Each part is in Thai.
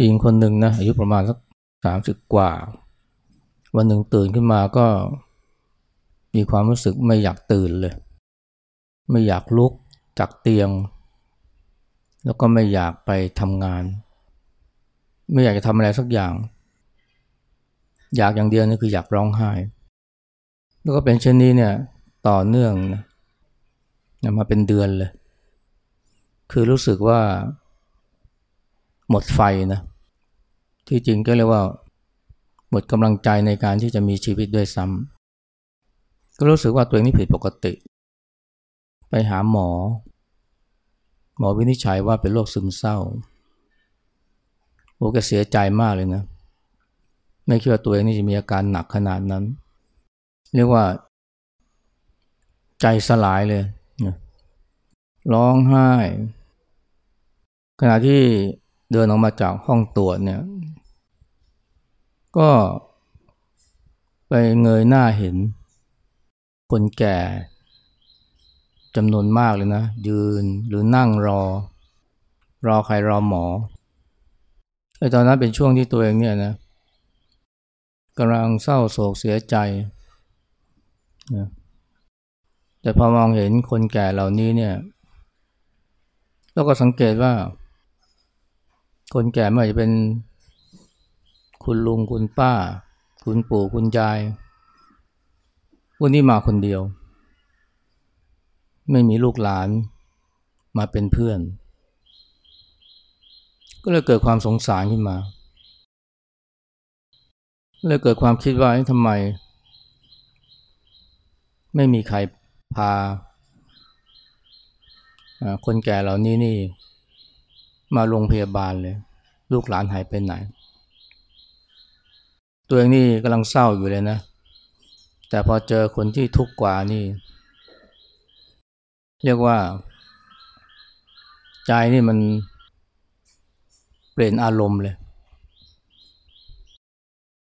ผู้หญิงคนหนึ่งนะอายุประมาณสักสามสิบกว่า วันหนึ่งตื่นขึ้นมาก็มีความรู้สึกไม่อยากตื่นเลย ไม่อยากลุกจากเตียง แล้วก็ไม่อยากไปทำงาน ไม่อยากจะทำอะไรสักอย่าง อยากอย่างเดียวนี่คืออยากร้องไห้ แล้วก็เป็นเช่นนี้เนี่ยต่อเนื่องนะมาเป็นเดือนเลย คือรู้สึกว่าหมดไฟนะ ที่จริงก็เรียกว่าหมดกำลังใจในการที่จะมีชีวิตด้วยซ้ำก็รู้สึกว่าตัวเองนี่ผิดปกติ ไปหาหมอ หมอวินิจฉัยว่าเป็นโรคซึมเศร้าโอ้แกเสียใจมากเลยนะ ไม่คิดว่าตัวเองนี่จะมีอาการหนักขนาดนั้น เรียกว่า ใจสลายเลยร้องไห้ ขณะที่เดินออกมาจากห้องตรวจเนี่ย ก็ไปเงยหน้าเห็น คนแก่จำนวนมากเลยนะ ยืนหรือนั่งรอ รอใครรอหมอไอ้ตอนนั้นเป็นช่วงที่ตัวเองเนี่ยนะกำลังเศร้าโศกเสียใจนะแต่พอมองเห็นคนแก่เหล่านี้เนี่ยแล้วก็สังเกตว่า คนแก่ไม่ว่าจะเป็น คุณลุงคุณป้า คุณปู่คุณยายวันนี้มาคนเดียว ไม่มีลูกหลานมาเป็นเพื่อน ก็เลยเกิดความสงสารขึ้นมา เลยเกิดความคิดว่าทำไม ไม่มีใครพา คนแก่เหล่านี้นี่ มาโรงพยาบาลเลย ลูกหลานหายไปไหน ตัวเองนี่กำลังเศร้าอยู่เลยนะ แต่พอเจอคนที่ทุกข์กว่านี่ เรียกว่า ใจนี่มันเปลี่ยนอารมณ์เลย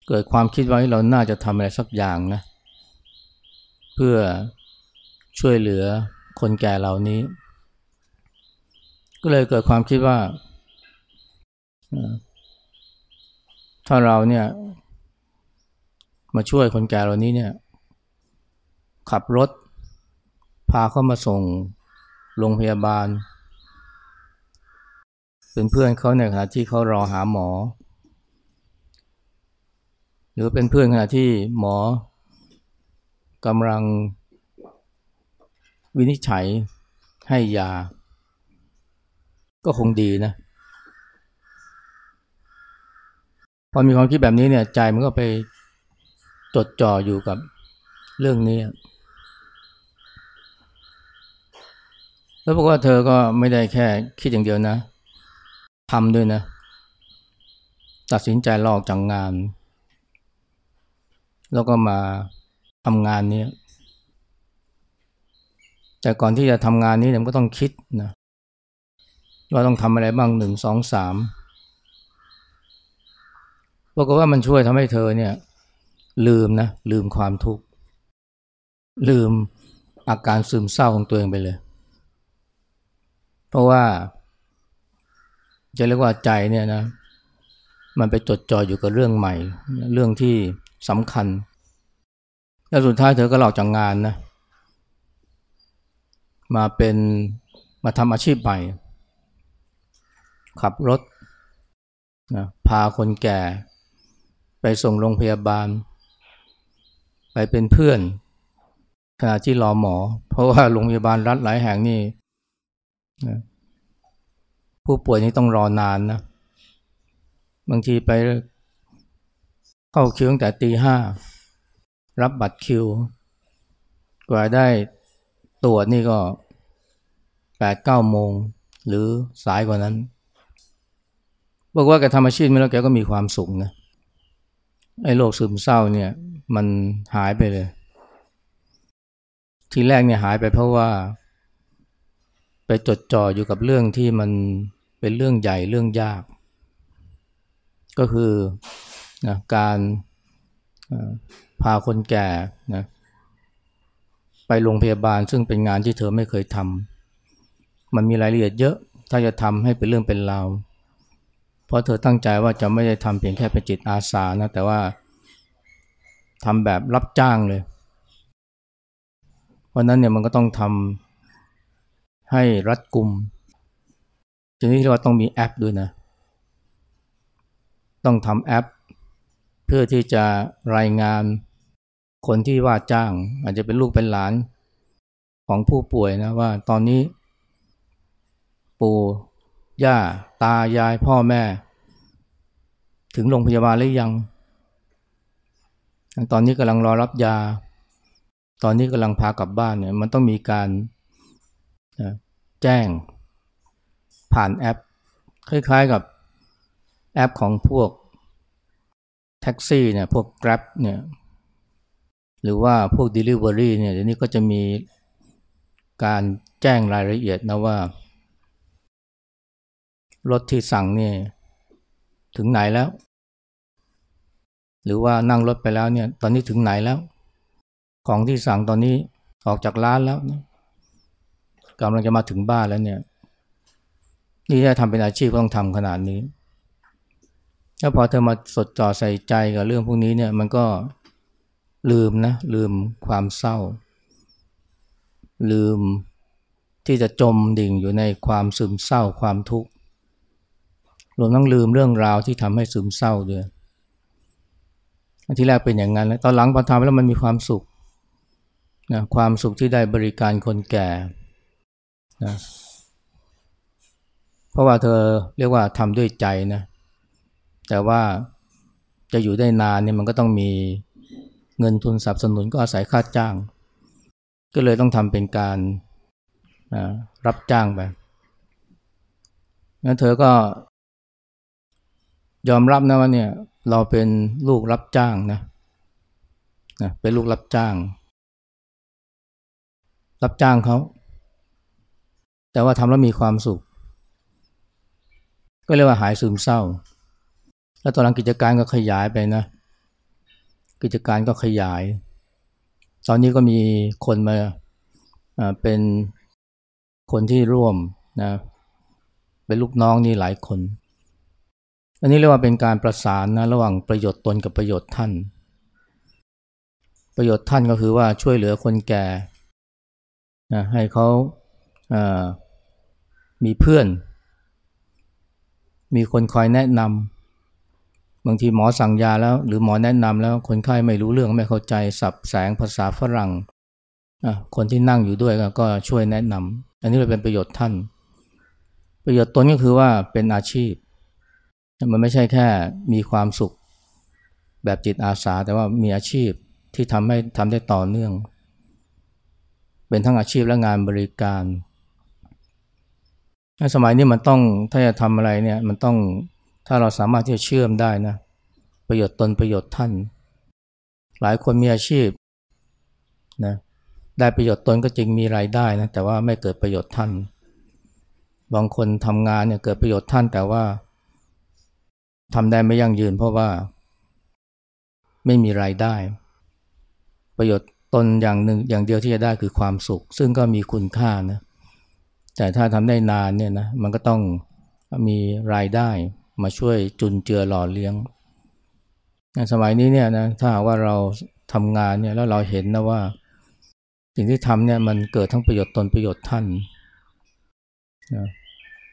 เกิดความคิดว่าเราน่าจะทำอะไรสักอย่างนะ เพื่อช่วยเหลือคนแก่เหล่านี้ ก็เลยเกิดความคิดว่า ถ้าเราเนี่ย มาช่วยคนแก่เหล่านี้เนี่ย ขับรถ พาเข้ามาส่งโรงพยาบาล เป็นเพื่อนเขาในขณะที่เขารอหาหมอ หรือเป็นเพื่อนขณะที่หมอกำลังวินิจฉัยให้ยา ก็คงดีนะพอมีความคิดแบบนี้เนี่ยใจมันก็ไป จดจ่ออยู่กับเรื่องนี้ แล้วบอกว่าเธอก็ไม่ได้แค่คิดอย่างเดียวนะทำด้วยนะ ตัดสินใจลอกจากงาน แล้วก็มาทำงานนี้ แต่ก่อนที่จะทำงานนี้เนี่ยก็ต้องคิดนะว่าต้องทำอะไรบ้างหนึ่งสองสามบอกว่ามันช่วยทำให้เธอเนี่ย ลืมนะลืมความทุกข์ลืมอาการซึมเศร้าของตัวเองไปเลย เพราะว่า จะเรียกว่าใจเนี่ยนะ มันไปจดจ่ออยู่กับเรื่องใหม่ เรื่องที่สำคัญ แล้วสุดท้ายเธอก็หลอกจากงานนะ มาเป็นมาทำอาชีพใหม่ ขับรถนะพาคนแก่ ไปส่งโรงพยาบาล ไปเป็นเพื่อนขณะที่รอหมอ เพราะว่าโรงพยาบาลรัฐหลายแห่งนี่นะผู้ป่วยนี่ต้องรอนานนะ บางทีไปเข้าคิวตั้งแต่ตีห้า รับบัตรคิว กว่าได้ตรวจนี่ก็แปดเก้าโมง หรือสายกว่านั้น บอกว่าแกทำอาชีพนี้แล้วแกก็มีความสุขนะไอ้โรคซึมเศร้าเนี่ย มันหายไปเลย ทีแรกเนี่ยหายไปเพราะว่า ไปจดจ่ออยู่กับเรื่องที่มันเป็นเรื่องใหญ่เรื่องยาก ก็คือนะการพาคนแก่นะไปโรงพยาบาลซึ่งเป็นงานที่เธอไม่เคยทำมันมีรายละเอียดเยอะถ้าจะทำให้เป็นเรื่องเป็นราวเพราะเธอตั้งใจว่าจะไม่ได้ทำเพียงแค่เป็นจิตอาสานะแต่ว่า ทำแบบรับจ้างเลย เพราะนั้นเนี่ยมันก็ต้องทำให้รัดกุมทีนี้เรียกว่าต้องมีแอปด้วยนะ ต้องทำแอป เพื่อที่จะรายงานคนที่ว่าจ้าง อาจจะเป็นลูกเป็นหลานของผู้ป่วยนะว่าตอนนี้ ปู่ย่า ตายายพ่อแม่ ถึงโรงพยาบาลหรือยัง ตอนนี้กำลังรอรับยา ตอนนี้กำลังพากลับบ้านเนี่ยมันต้องมีการแจ้งผ่านแอป คล้ายๆกับแอปของพวกแท็กซี่เนี่ยพวก Grab เนี่ยหรือว่าพวก Delivery เนี่ยเดี๋ยวนี้ก็จะมีการแจ้งรายละเอียดนะว่า รถที่สั่งเนี่ยถึงไหนแล้ว หรือว่านั่งรถไปแล้วเนี่ย ตอนนี้ถึงไหนแล้ว ของที่สั่งตอนนี้ออกจากร้านแล้วกำลังจะมาถึงบ้านแล้วเนี่ย นี่ถ้าทำเป็นอาชีพก็ต้องทำขนาดนี้แล้วพอเธอมาสดจ่อใส่ใจกับเรื่องพวกนี้เนี่ย มันก็ลืมนะลืมความเศร้า ลืมที่จะจมดิ่งอยู่ในความซึมเศร้าความทุกข์รวมทั้งลืมเรื่องราวที่ทำให้ซึมเศร้าด้วย ที่แรกเป็นอย่างนั้นแล้วตอนหลังพอทำแล้วมันมีความสุขนะความสุขที่ได้บริการคนแก่นะเพราะว่าเธอเรียกว่าทำด้วยใจนะแต่ว่าจะอยู่ได้นานเนี่ยมันก็ต้องมีเงินทุนสนับสนุนก็อาศัยค่าจ้าง ก็เลยต้องทำเป็นการรับจ้างไปงั้นเธอก็ ยอมรับนะว่าเนี่ยเราเป็นลูกรับจ้างนะนะเป็นลูกรับจ้าง รับจ้างเขา แต่ว่าทำแล้วมีความสุข ก็เรียกว่าหายซึมเศร้า แล้วตอนหลังกิจการก็ขยายไปนะ กิจการก็ขยาย ตอนนี้ก็มีคนมาเป็นคนที่ร่วมนะเป็นลูกน้องนี่หลายคน อันนี้เรียกว่าเป็นการประสานนะระหว่างประโยชน์ตนกับประโยชน์ท่าน ประโยชน์ท่านก็คือว่าช่วยเหลือคนแก่นะให้เขาามีเพื่อน มีคนคอยแนะนำบางทีหมอสั่งยาแล้ว หรือหมอแนะนำแล้วคนไข้ไม่รู้เรื่องไม่เข้าใจสับแสงภาษาฝรั่งคนที่นั่งอยู่ด้วยก็ช่วยแนะนำอันนี้เลยเป็นประโยชน์ท่าน ประโยชน์ตนก็คือว่าเป็นอาชีพ มันไม่ใช่แค่มีความสุขแบบจิตอาสา แต่ว่ามีอาชีพที่ทำให้ทำได้ต่อเนื่อง เป็นทั้งอาชีพและงานบริการสมัยนี้มันต้องถ้าจะทำอะไรเนี่ยมันต้องถ้าเราสามารถที่จะเชื่อมได้นะ ประโยชน์ตนประโยชน์ท่าน หลายคนมีอาชีพนะได้ประโยชน์ตนก็จริงมีรายได้นะแต่ว่าไม่เกิดประโยชน์ท่าน บางคนทำงานเนี่ยเกิดประโยชน์ท่านแต่ว่า ทำได้ไม่ยั่งยืนเพราะว่า ไม่มีรายได้ ประโยชน์ตนอย่างหนึ่งอย่างเดียวที่จะได้คือความสุข ซึ่งก็มีคุณค่านะแต่ถ้าทำได้นานเนี่ยนะมันก็ต้องมีรายได้มาช่วยจุนเจือหล่อเลี้ยงในสมัยนี้เนี่ยนะถ้าว่าเราทำงานเนี่ยแล้วเราเห็นนะว่า สิ่งที่ทำเนี่ยมันเกิดทั้งประโยชน์ตนประโยชน์ท่านนะ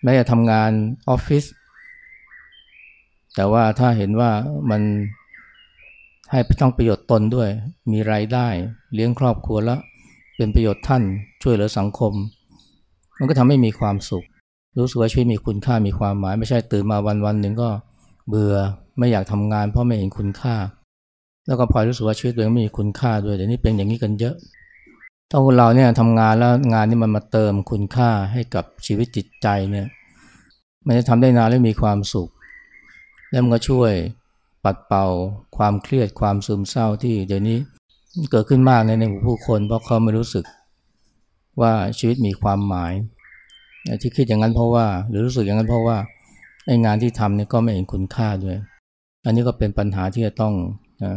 แม้จะทำงานออฟฟิศ แต่ว่าถ้าเห็นว่ามันให้ต้องประโยชน์ตนด้วย มีรายได้ เลี้ยงครอบครัวแล้วเป็นประโยชน์ท่านช่วยเหลือสังคม มันก็ทำให้มีความสุข รู้สึกว่าชีวิตมีคุณค่ามีความหมาย ไม่ใช่ตื่นมาวันวันหนึ่งก็เบื่อไม่อยากทำงาน เพราะไม่เห็นคุณค่า แล้วก็พลอยรู้สึกว่าชีวิตตัวเองไม่มีคุณค่าด้วยเดี๋ยวนี้เป็นอย่างนี้กันเยอะถ้าคนเราเนี่ยทำงานแล้วงานนี้มันมาเติมคุณค่าให้กับชีวิตจิตใจเนี่ย มันจะทำได้นานและมีความสุข แล้วมันก็ช่วยปัดเป่าความเครียดความซึมเศร้าที่เดี๋ยวนี้เกิดขึ้นมากในในผู้คนเพราะเขาไม่รู้สึกว่าชีวิตมีความหมาย ที่คิดอย่างนั้นเพราะว่า หรือรู้สึกอย่างนั้นเพราะว่าไอ้งานที่ทำเนี่ยก็ไม่เห็นคุณค่าด้วย อันนี้ก็เป็นปัญหาที่จะต้องนะ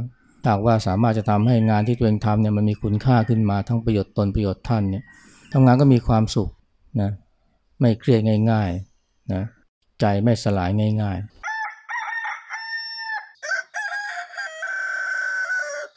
หากว่าสามารถจะทำให้งานที่ตัวเองทำเนี่ยมันมีคุณค่าขึ้นมาทั้งประโยชน์ตนประโยชน์ท่านเนี่ยทำงานก็มีความสุขนะไม่เครียดง่ายๆนะใจไม่สลายง่าย ๆ